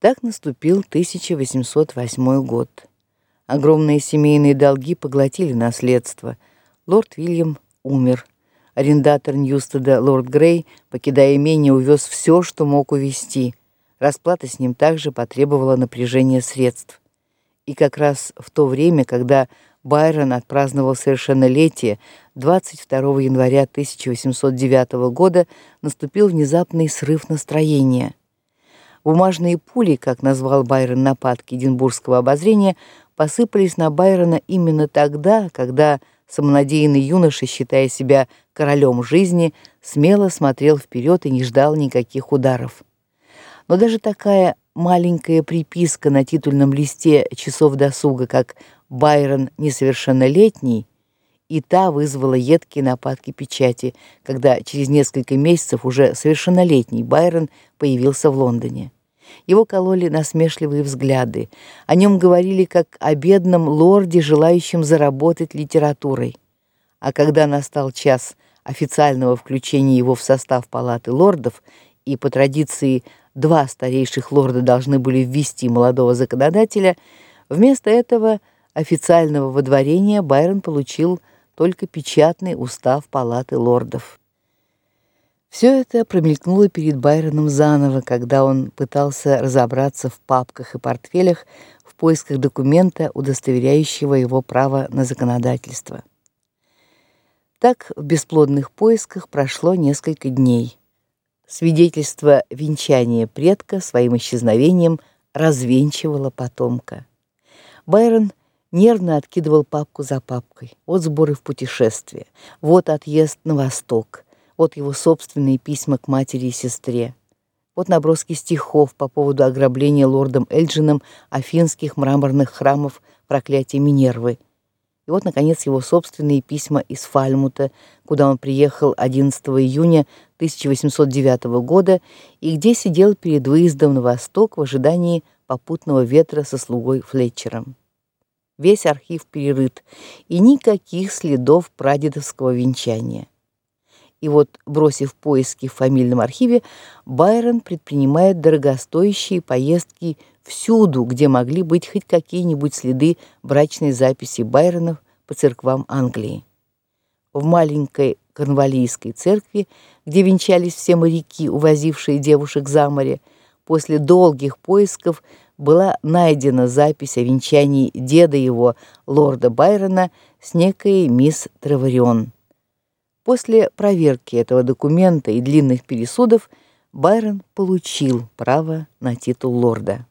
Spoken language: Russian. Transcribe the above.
Так наступил 1808 год. Огромные семейные долги поглотили наследство. Лорд Вильям умер. Арендатор Ньюстеда, лорд Грей, покидая имение, увез все, что мог увезти. Расплата с ним также потребовала напряжения средств. И как раз в то время, когда Байрон отпраздновал совершеннолетие, 22 января 1809 года наступил внезапный срыв настроения. Бумажные пули, как назвал Байрон нападки Эдинбургского обозрения, посыпались на Байрона именно тогда, когда самонадеянный юноша, считая себя королем жизни, смело смотрел вперед и не ждал никаких ударов. Но даже такая маленькая приписка на титульном листе часов досуга, как Байрон несовершеннолетний, и та вызвала едкие нападки печати, когда через несколько месяцев уже совершеннолетний Байрон появился в Лондоне. Его кололи насмешливые взгляды. О нем говорили как о бедном лорде, желающем заработать литературой. А когда настал час официального включения его в состав палаты лордов, и по традиции два старейших лорда должны были ввести молодого законодателя, вместо этого официального водворения Байрон получил только печатный устав палаты лордов. Все это промелькнуло перед Байроном заново, когда он пытался разобраться в папках и портфелях в поисках документа, удостоверяющего его право на законодательство. Так в бесплодных поисках прошло несколько дней. Свидетельство венчания предка своим исчезновением развенчивало потомка. Байрон нервно откидывал папку за папкой. Вот сборы в путешествие, вот отъезд на восток, вот его собственные письма к матери и сестре. Вот наброски стихов по поводу ограбления лордом Эльджином афинских мраморных храмов проклятия Минервы. И вот наконец его собственные письма из Фальмута, куда он приехал 11 июня 1809 года и где сидел перед выездом на восток в ожидании попутного ветра со слугой Флетчером. Весь архив перерыт, и никаких следов прадедовского венчания. И вот, бросив поиски в фамильном архиве, Байрон предпринимает дорогостоящие поездки всюду, где могли быть хоть какие-нибудь следы брачной записи Байронов по церквам Англии. В маленькой Корнвалийской церкви, где венчались все моряки, увозившие девушек за море, после долгих поисков была найдена запись о венчании деда его, лорда Байрона, с некой мисс Треварион. После проверки этого документа и длинных пересудов Байрон получил право на титул лорда.